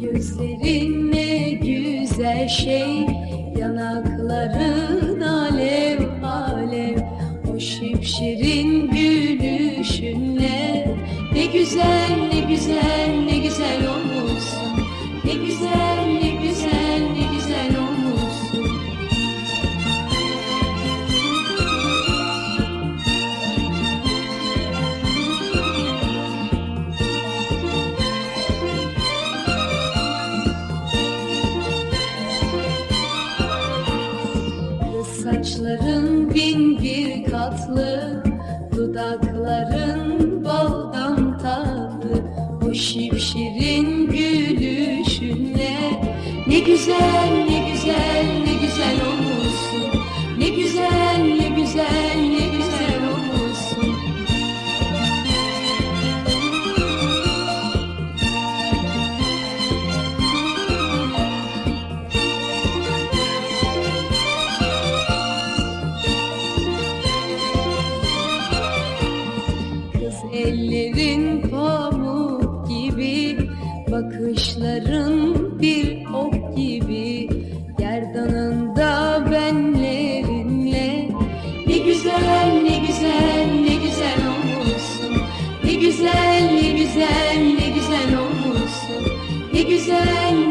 Gözlerin ne güzel şey Yanakların gülüşünle Ne güzel ne güzel ne güzel olmuşsun. Ne güzel ne güzel ne güzel olmuşsun. Saçların bin bir katlı Dudakların O şipşirin gülüşünle Ne güzel ne güzel ne güzel olmuşsun Ne güzel ne güzel ne güzel olmuşsun Kız ellerin Bakışların bir ok gibi Gerdanında benlerinle. Ne güzel ne güzel ne güzel olmuşsun Ne güzel ne güzel ne güzel olmuşsun ne güzel